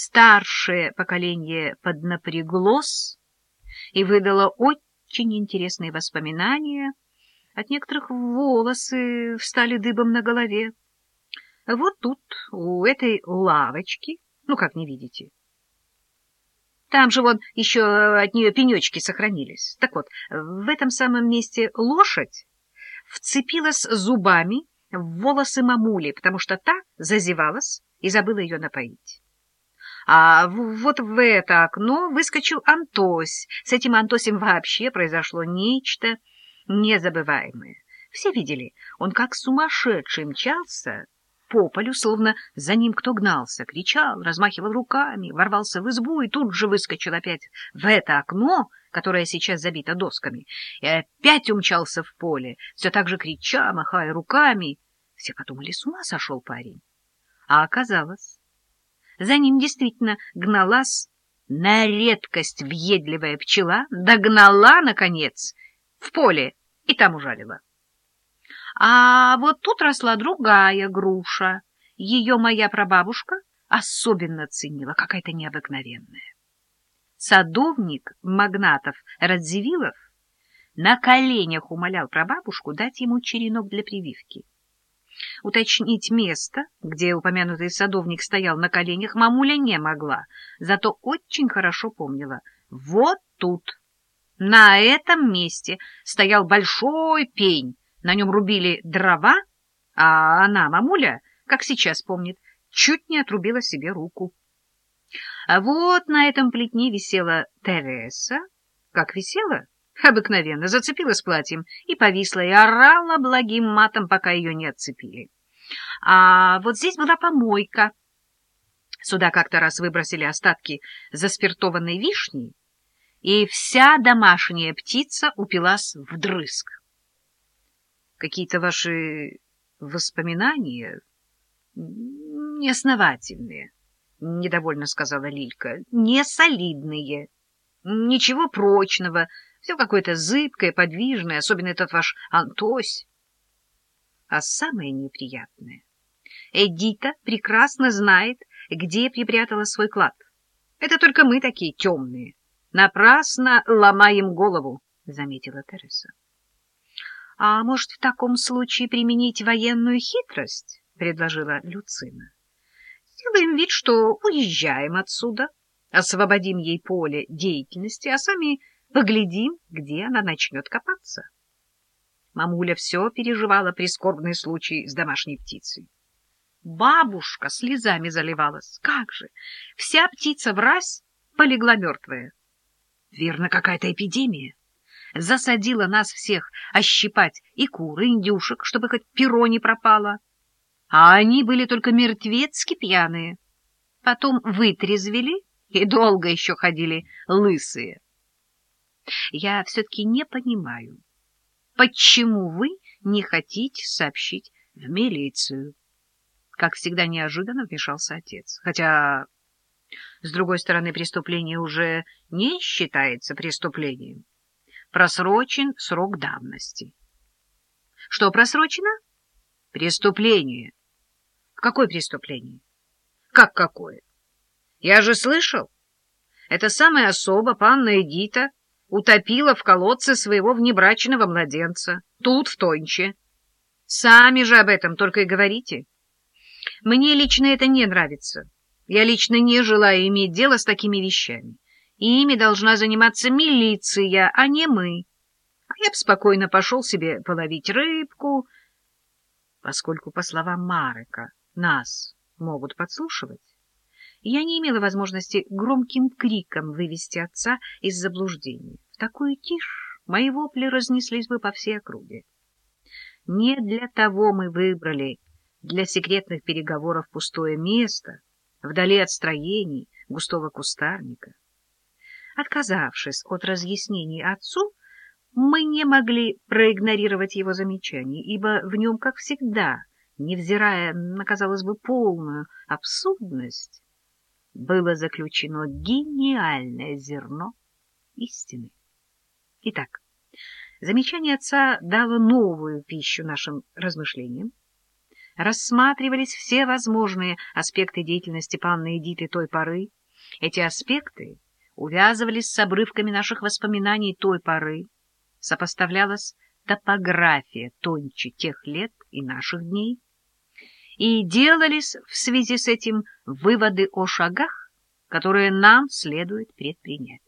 Старшее поколение поднапряглось и выдало очень интересные воспоминания. От некоторых волосы встали дыбом на голове. Вот тут, у этой лавочки, ну, как не видите. Там же вон еще от нее пенечки сохранились. Так вот, в этом самом месте лошадь вцепилась зубами в волосы мамули, потому что та зазевалась и забыла ее напоить. А вот в это окно выскочил Антось. С этим Антосем вообще произошло нечто незабываемое. Все видели, он как сумасшедший мчался по полю, словно за ним кто гнался, кричал, размахивал руками, ворвался в избу и тут же выскочил опять в это окно, которое сейчас забито досками, и опять умчался в поле, все так же крича, махая руками. Все подумали, с ума сошел парень. А оказалось, за ним действительно гналась на редкость въедливая пчела, догнала, наконец, в поле и там ужалила. А вот тут росла другая груша. Ее моя прабабушка особенно ценила, какая-то необыкновенная. Садовник Магнатов Радзивиллов на коленях умолял прабабушку дать ему черенок для прививки. Уточнить место, где упомянутый садовник стоял на коленях, мамуля не могла, зато очень хорошо помнила. Вот тут, на этом месте, стоял большой пень, на нем рубили дрова, а она, мамуля, как сейчас помнит, чуть не отрубила себе руку. А вот на этом плетне висела Тереса. Как висела? Обыкновенно. Зацепилась платьем и повисла, и орала благим матом, пока ее не отцепили. А вот здесь была помойка. Сюда как-то раз выбросили остатки заспиртованной вишни, и вся домашняя птица упилась вдрызг. Какие-то ваши воспоминания неосновательные, — недовольно сказала Лилька, — несолидные, ничего прочного, все какое-то зыбкое, подвижное, особенно этот ваш Антось. А самое неприятное — Эдита прекрасно знает, где припрятала свой клад. Это только мы такие темные. Напрасно ломаем голову, — заметила Тереса. — А может, в таком случае применить военную хитрость? — предложила Люцина. — Сделаем вид, что уезжаем отсюда, освободим ей поле деятельности, а сами Поглядим, где она начнет копаться. Мамуля все переживала прискорбный случай с домашней птицей. Бабушка слезами заливалась. Как же! Вся птица враз полегла мертвая. Верно, какая-то эпидемия. Засадила нас всех ощипать и кур, и индюшек, чтобы хоть перо не пропало. А они были только мертвецки пьяные. Потом вытрезвели и долго еще ходили лысые. Я все-таки не понимаю, почему вы не хотите сообщить в милицию? Как всегда неожиданно вмешался отец. Хотя, с другой стороны, преступление уже не считается преступлением. Просрочен срок давности. Что просрочено? Преступление. Какое преступление? Как какое? Я же слышал. Это самая особа, панна Эдита, утопила в колодце своего внебрачного младенца, тут, в Тонче. Сами же об этом только и говорите. Мне лично это не нравится. Я лично не желаю иметь дело с такими вещами. И ими должна заниматься милиция, а не мы. А я бы спокойно пошел себе половить рыбку, поскольку, по словам Марека, нас могут подслушивать я не имела возможности громким криком вывести отца из заблуждения. В такую тишь мои вопли разнеслись бы по всей округе. Не для того мы выбрали для секретных переговоров пустое место, вдали от строений густого кустарника. Отказавшись от разъяснений отцу, мы не могли проигнорировать его замечания, ибо в нем, как всегда, невзирая на, казалось бы, полную абсурдность, было заключено гениальное зерно истины. Итак, замечание отца дало новую пищу нашим размышлениям. рассматривались все возможные аспекты деятельности панны Эдиты той поры. Эти аспекты увязывались с обрывками наших воспоминаний той поры, сопоставлялась топография Тончи тех лет и наших дней, и делались в связи с этим выводы о шагах, которые нам следует предпринять.